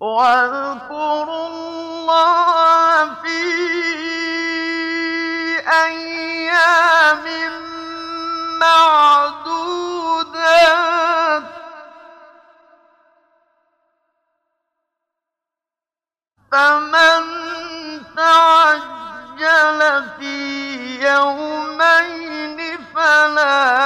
وَاذْكُرُوا اللَّهَ فِي أَيَّامٍ مَّعْدُودَاتٍ ۚ. فَمَن تَعَجَّلَ فِي يَوْمَيْنِ فَلَا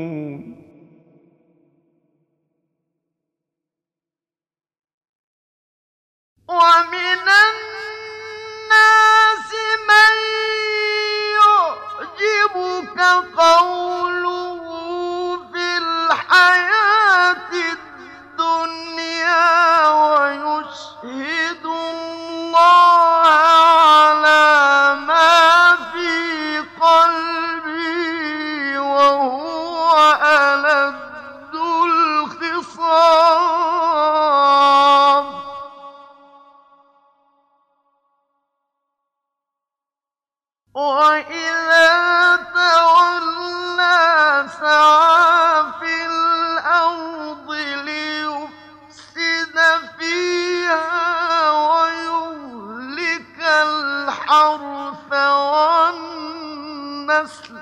وَمِنَ النَّاسِ مَن يُعْجِبُكَ قَوْلُهُ وَإِذَا تَوَلَّىٰ سَعَىٰ فِي الْأَرْضِ لِيُفْسِدَ فِيهَا الْحَرْثَ وَالنَّسْلَ ۗ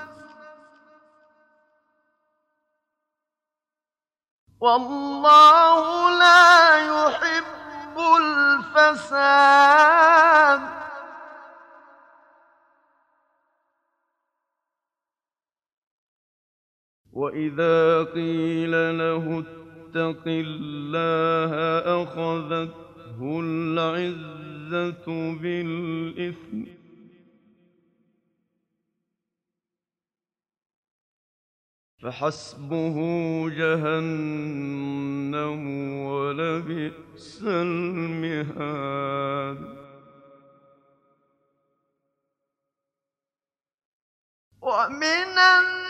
وَاللَّهُ لَا يُحِبُّ الْفَسَادَ وَإِذَا قِيلَ لَهُ اتَّقِ اللَّهَ أَخَذَتْهُ الْعِزَّةُ بِالْإِثْمِ ۚ فَحَسْبُهُ جَهَنَّمُ ۚ وَلَبِئْسَ الْمِهَادُ وَمِنَ النَّاسِ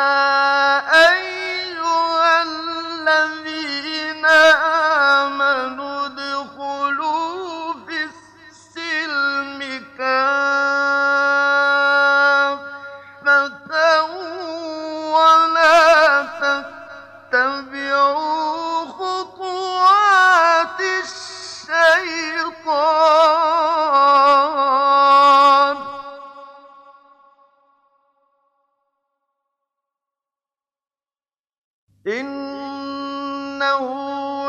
إِنَّهُ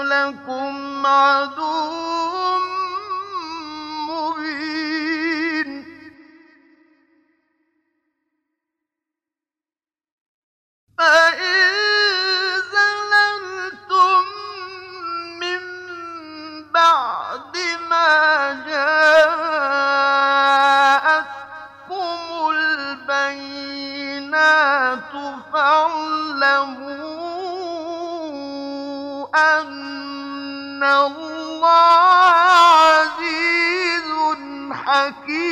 لَكُمْ عَدُوٌّ مُّبِينٌ فَإِن زَلَلْتُم مِّن بَعْدِ مَا جَاءَتْكُمُ الْبَيِّنَاتُ فَاعْلَمُوا أَنَّ اللَّهَ عَزِيزٌ حَكِيمٌ.